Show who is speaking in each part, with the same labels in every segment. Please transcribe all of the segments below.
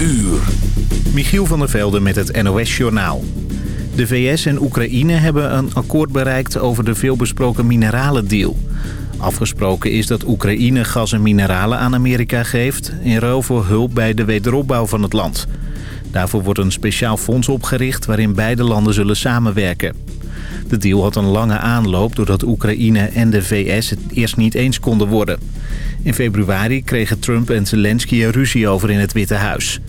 Speaker 1: uur.
Speaker 2: Michiel van der Velde met het NOS-journaal. De VS en Oekraïne hebben een akkoord bereikt over de veelbesproken mineralendeal. Afgesproken is dat Oekraïne gas en mineralen aan Amerika geeft... in ruil voor hulp bij de wederopbouw van het land. Daarvoor wordt een speciaal fonds opgericht waarin beide landen zullen samenwerken. De deal had een lange aanloop doordat Oekraïne en de VS het eerst niet eens konden worden. In februari kregen Trump en Zelensky er ruzie over in het Witte Huis.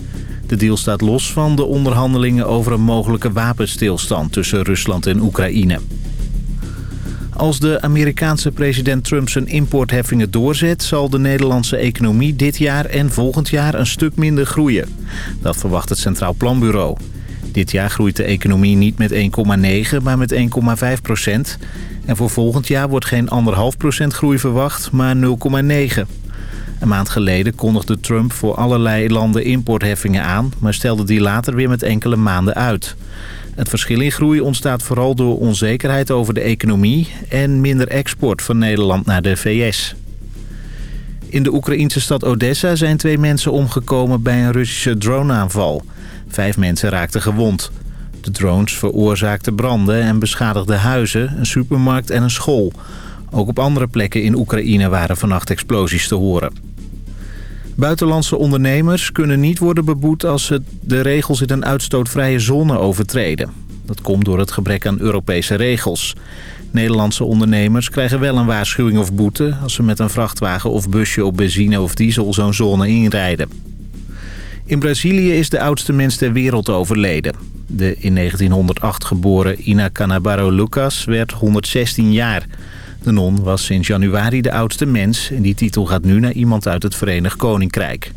Speaker 2: De deal staat los van de onderhandelingen over een mogelijke wapenstilstand tussen Rusland en Oekraïne. Als de Amerikaanse president Trump zijn importheffingen doorzet... zal de Nederlandse economie dit jaar en volgend jaar een stuk minder groeien. Dat verwacht het Centraal Planbureau. Dit jaar groeit de economie niet met 1,9, maar met 1,5 procent. En voor volgend jaar wordt geen 1,5 procent groei verwacht, maar 0,9. Een maand geleden kondigde Trump voor allerlei landen importheffingen aan... maar stelde die later weer met enkele maanden uit. Het verschil in groei ontstaat vooral door onzekerheid over de economie... en minder export van Nederland naar de VS. In de Oekraïnse stad Odessa zijn twee mensen omgekomen bij een Russische droneaanval. Vijf mensen raakten gewond. De drones veroorzaakten branden en beschadigden huizen, een supermarkt en een school. Ook op andere plekken in Oekraïne waren vannacht explosies te horen. Buitenlandse ondernemers kunnen niet worden beboet als ze de regels in een uitstootvrije zone overtreden. Dat komt door het gebrek aan Europese regels. Nederlandse ondernemers krijgen wel een waarschuwing of boete... als ze met een vrachtwagen of busje op benzine of diesel zo'n zone inrijden. In Brazilië is de oudste mens ter wereld overleden. De in 1908 geboren Ina Canabaro Lucas werd 116 jaar... De non was sinds januari de oudste mens en die titel gaat nu naar iemand uit het Verenigd Koninkrijk.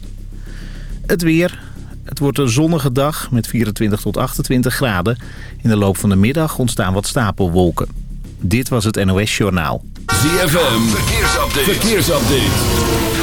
Speaker 2: Het weer. Het wordt een zonnige dag met 24 tot 28 graden. In de loop van de middag ontstaan wat stapelwolken. Dit was het NOS Journaal.
Speaker 1: ZFM, verkeersupdate. verkeersupdate.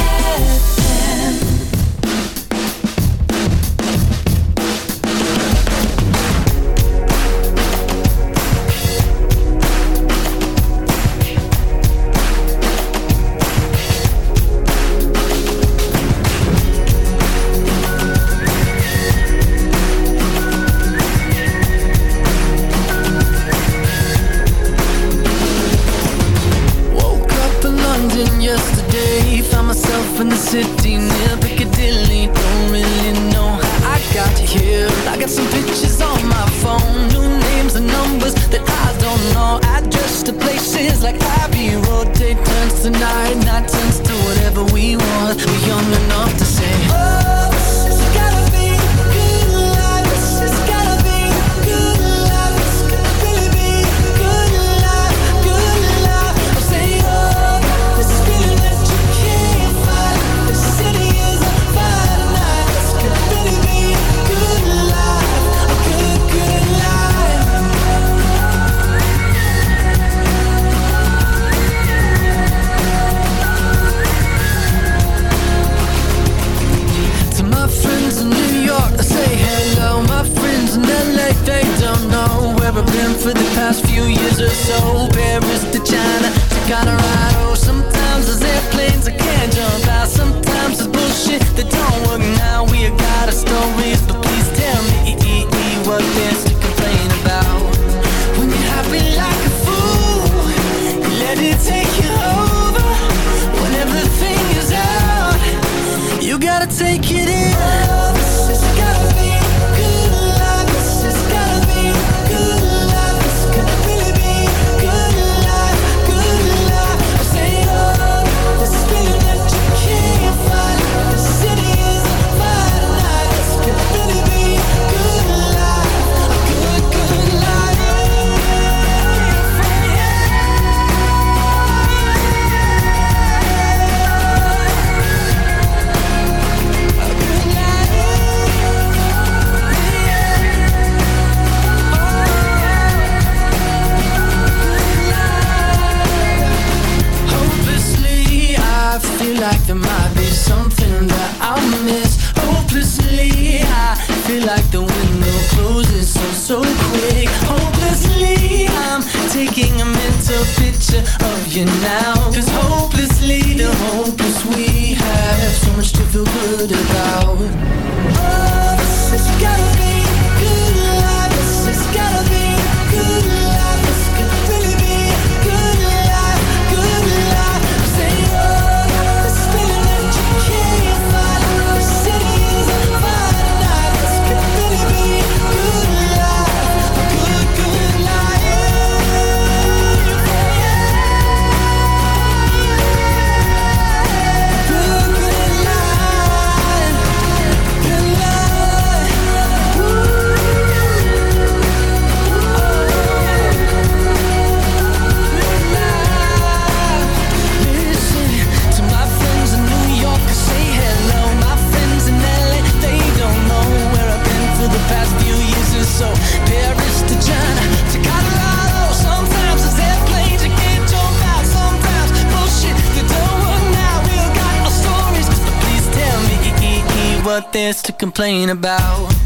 Speaker 3: complain about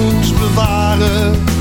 Speaker 4: doos bewaren.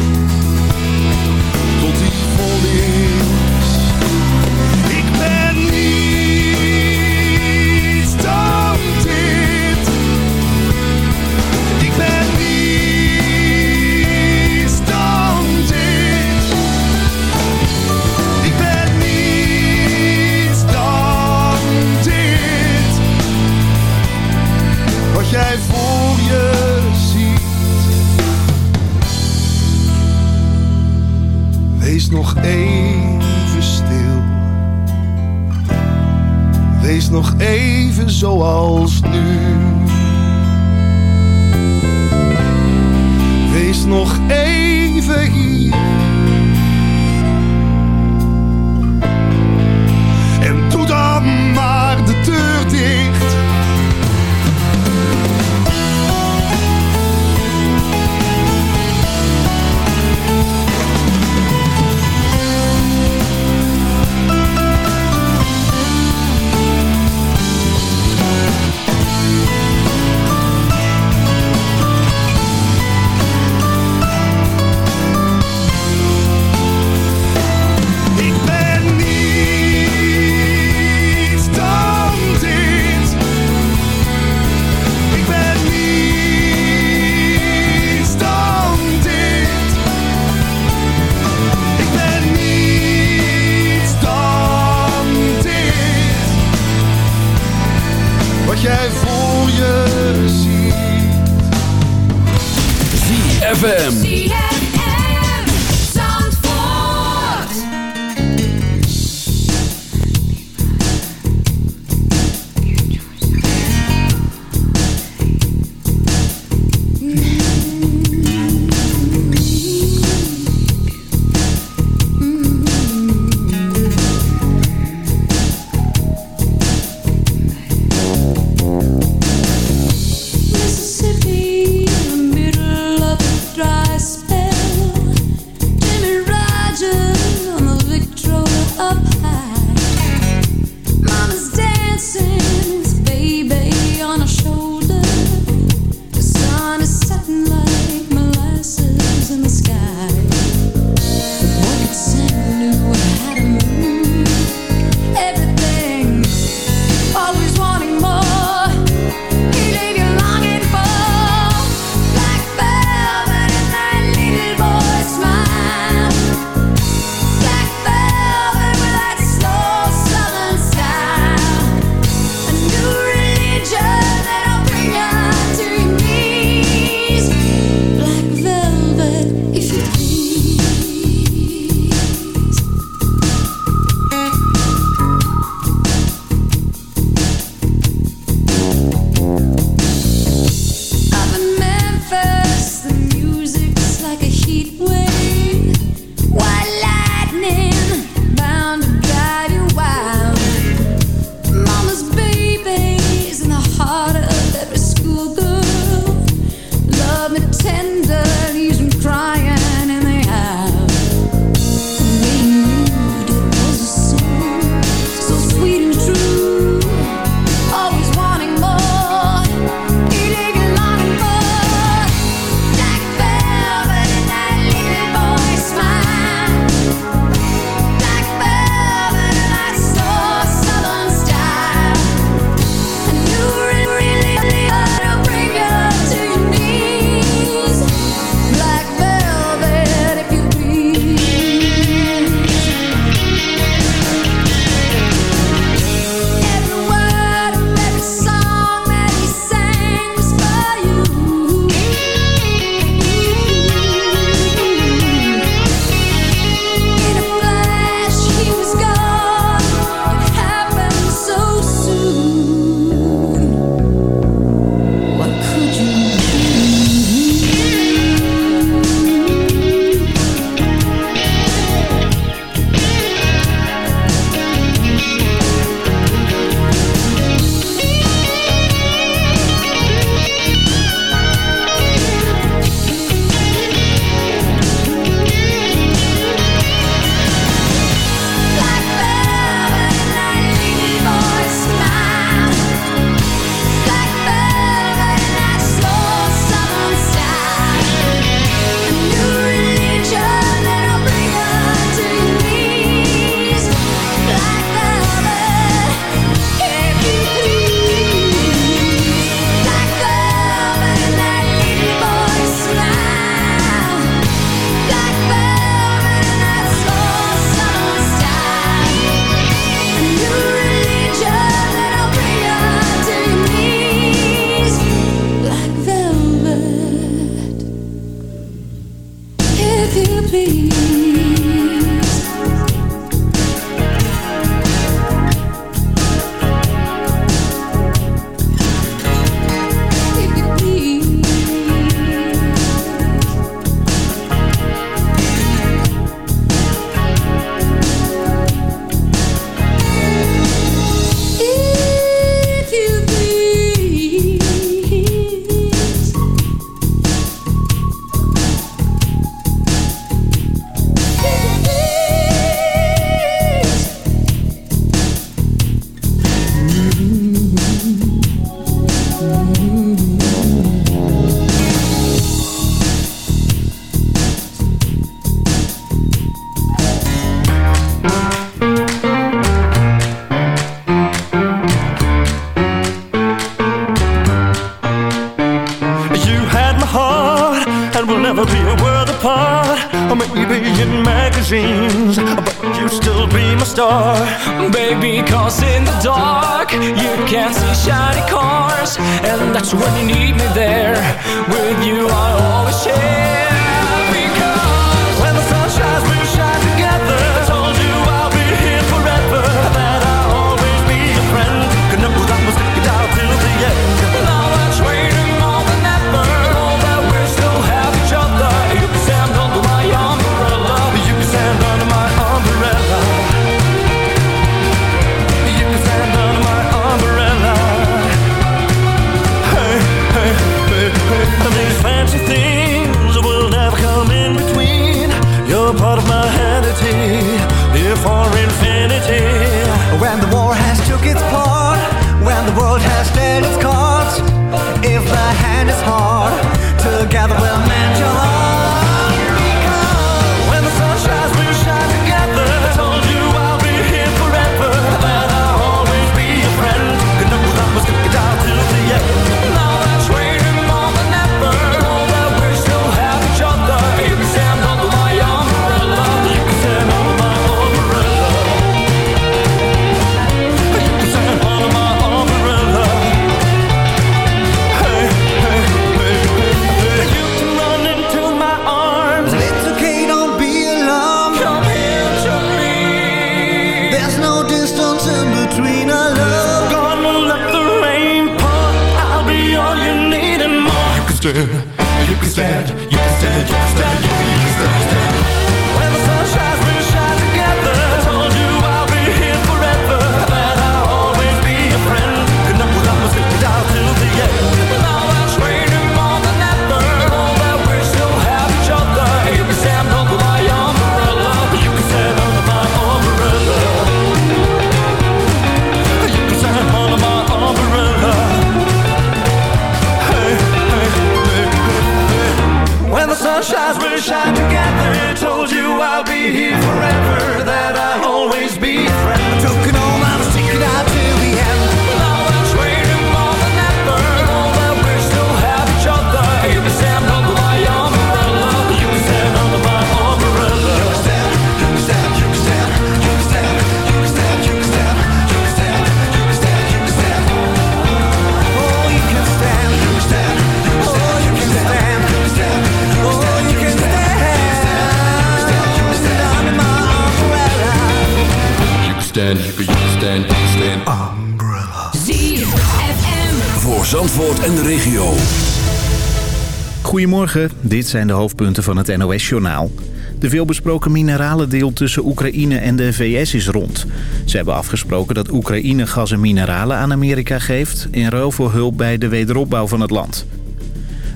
Speaker 2: Goedemorgen, dit zijn de hoofdpunten van het NOS-journaal. De veelbesproken mineralendeal tussen Oekraïne en de VS is rond. Ze hebben afgesproken dat Oekraïne gas en mineralen aan Amerika geeft... in ruil voor hulp bij de wederopbouw van het land.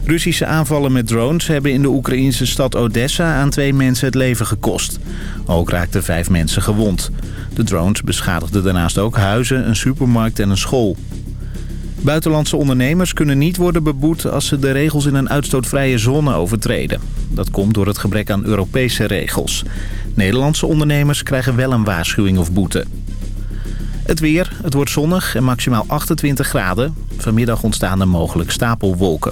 Speaker 2: Russische aanvallen met drones hebben in de Oekraïnse stad Odessa aan twee mensen het leven gekost. Ook raakten vijf mensen gewond. De drones beschadigden daarnaast ook huizen, een supermarkt en een school. Buitenlandse ondernemers kunnen niet worden beboet als ze de regels in een uitstootvrije zone overtreden. Dat komt door het gebrek aan Europese regels. Nederlandse ondernemers krijgen wel een waarschuwing of boete. Het weer, het wordt zonnig en maximaal 28 graden. Vanmiddag ontstaan er mogelijk stapelwolken.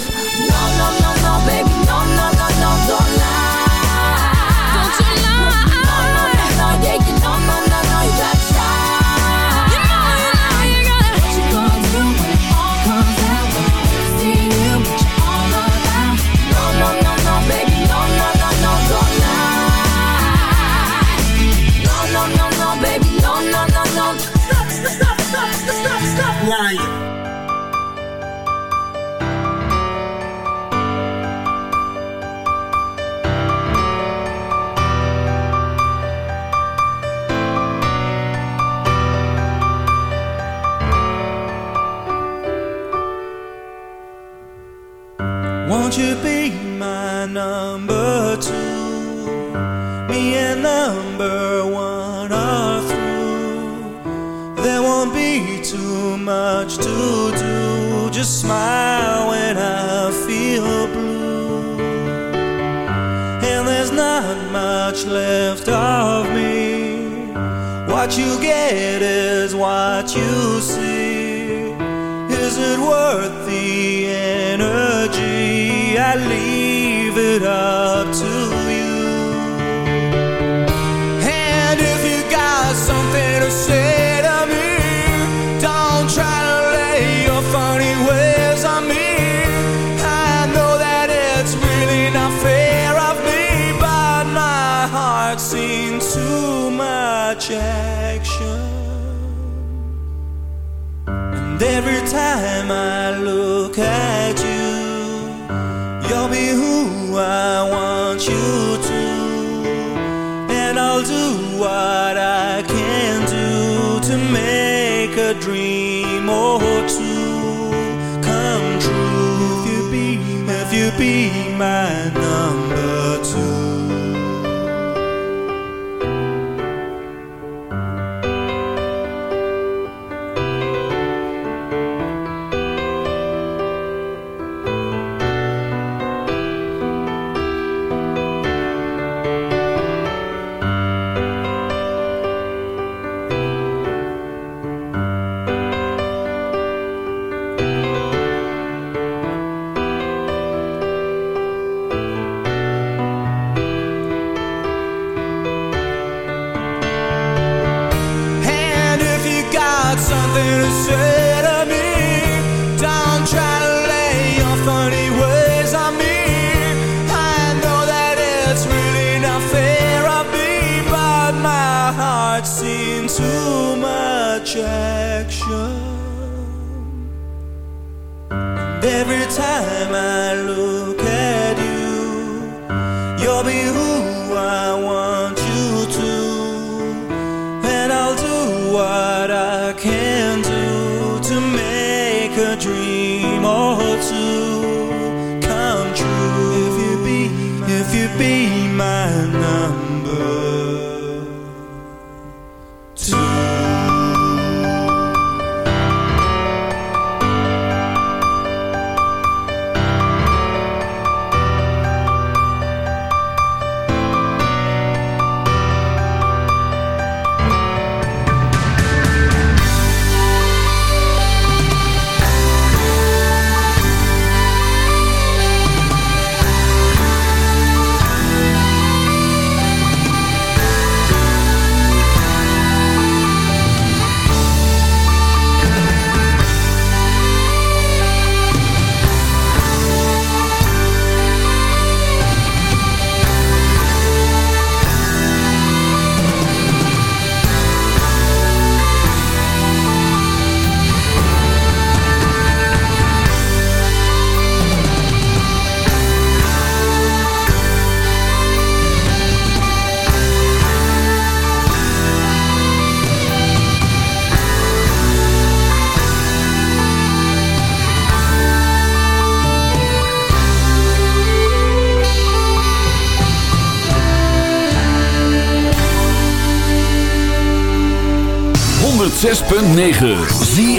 Speaker 5: 106.9 Zie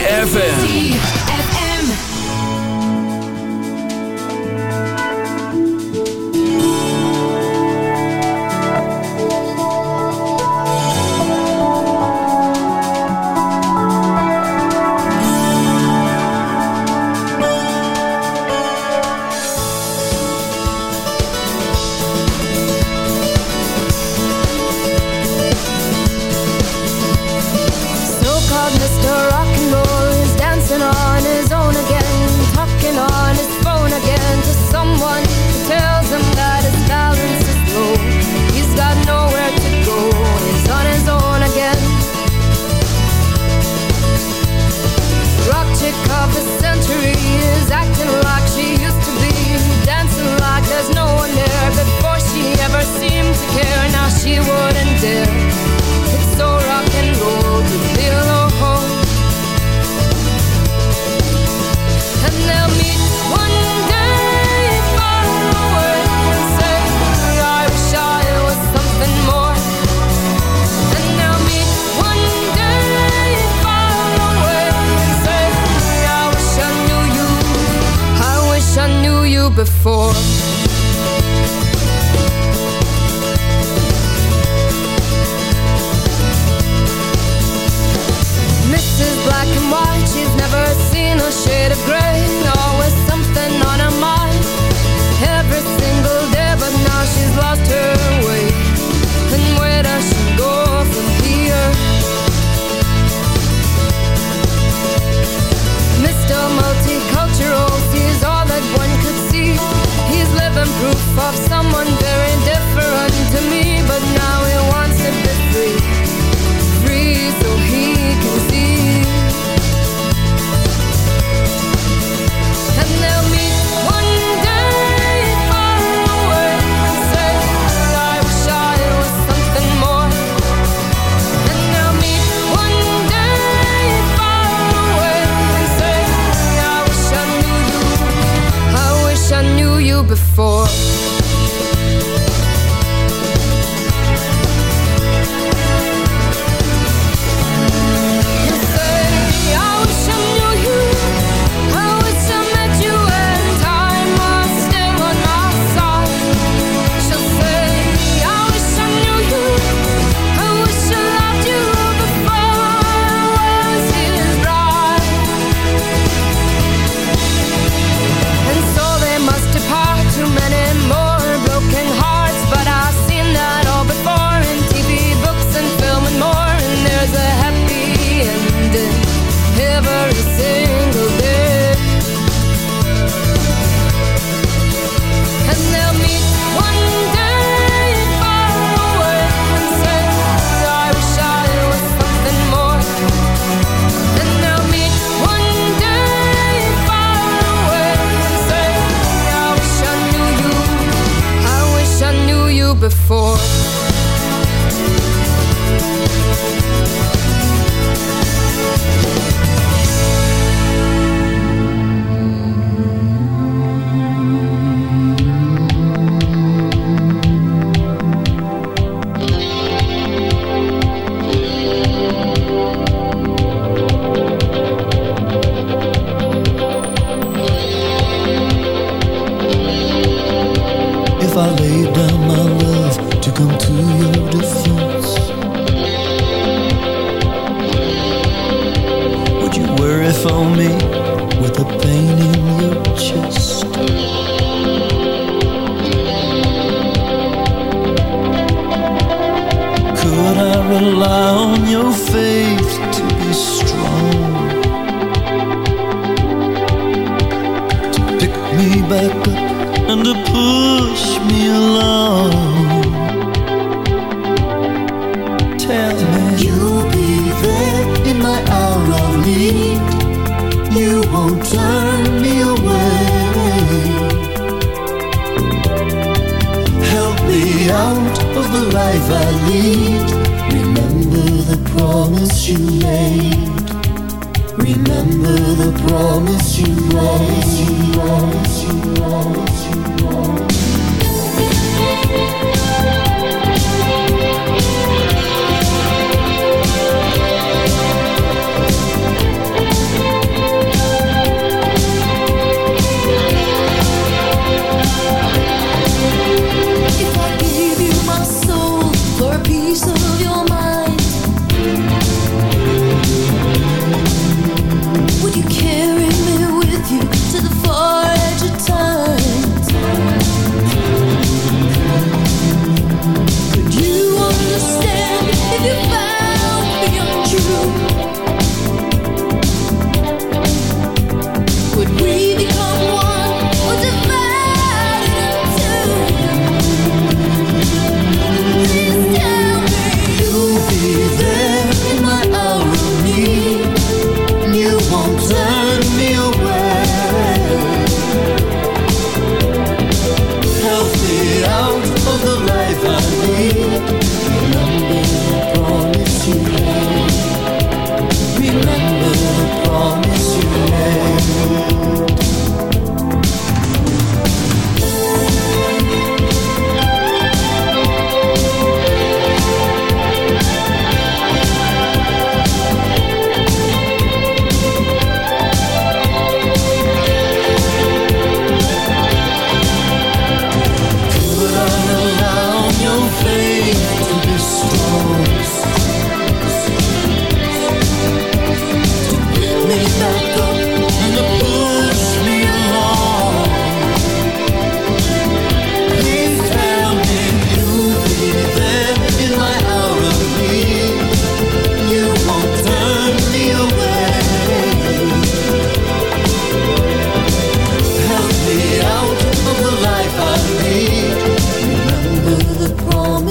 Speaker 5: before.